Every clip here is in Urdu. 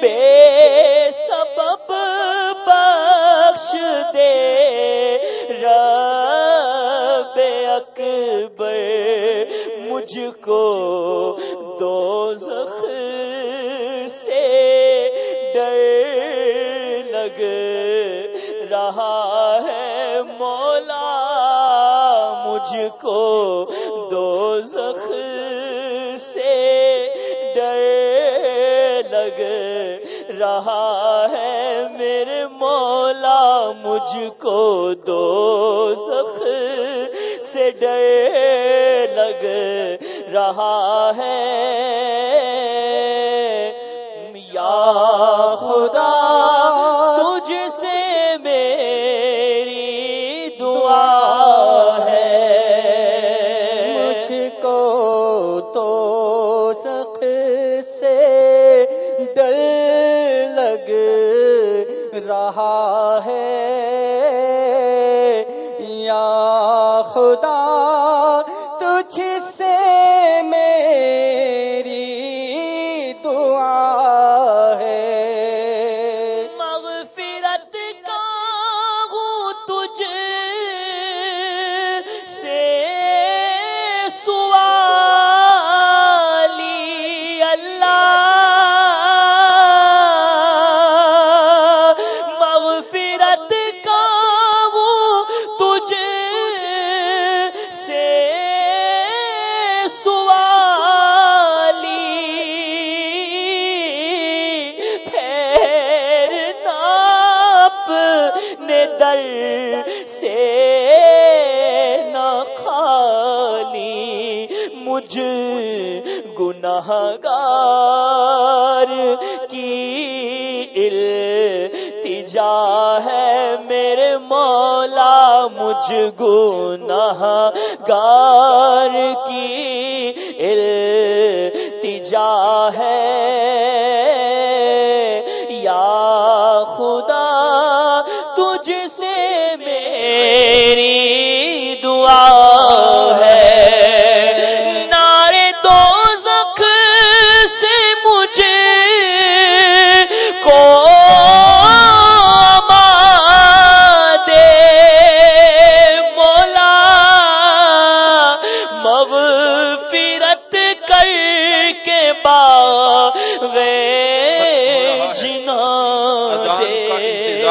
بے سبب بخش دے۔ رب اکبر، مجھ کو دو زخ سے ڈر لگ رہا ہے۔ مولا، مجھ کو دو مجھ کو دو سخ سے ڈے لگ رہا ہے۔ یا خدا، تجھ سے میری دعا ہے۔ مجھ کو تو سخ سے ڈر لگ رہا تجھ سے مجھ گناہ گار کی التجا ہے میرے مولا مجھ گناہ گار کی التجا ہے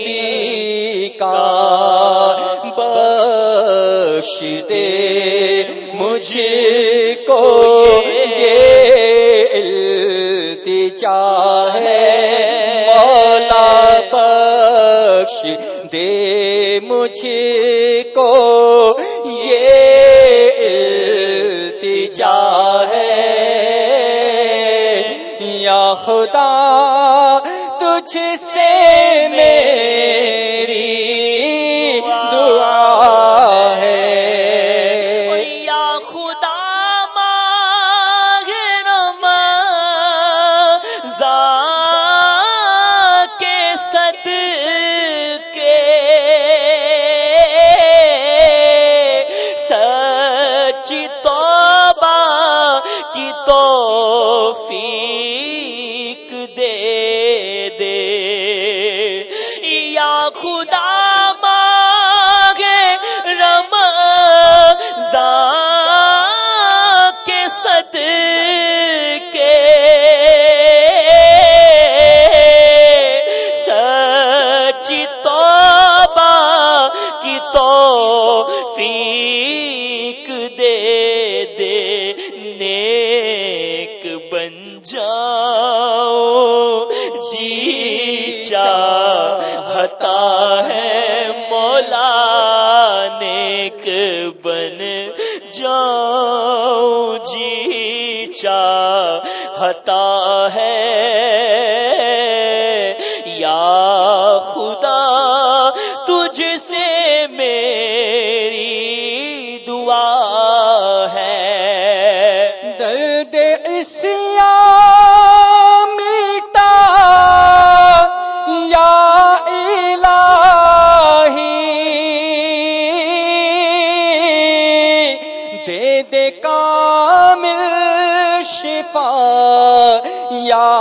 نبی کا بخش دے مجھ کو یہ ہے، مولا بخش دے مجھ کو یہ التجا ہے۔ یا خدا تجھ سے میری دعا خدا مانگے رما کے سد کے سچی توبہ کی تو دے دے، نیک بن جاؤ۔ جی چاہتا ہے۔ یا خدا، تجھ سے میری دعا ہے۔ درد اسیا میٹا، یا الہی، دے دے کامل شفا یا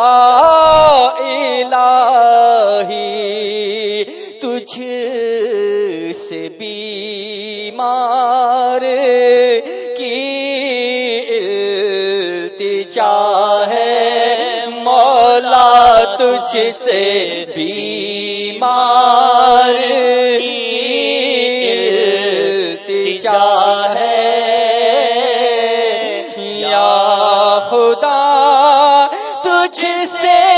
الہی تجھ سے بیمار کی التجا ہے۔ مولا تجھ سے بیمار مجھ سے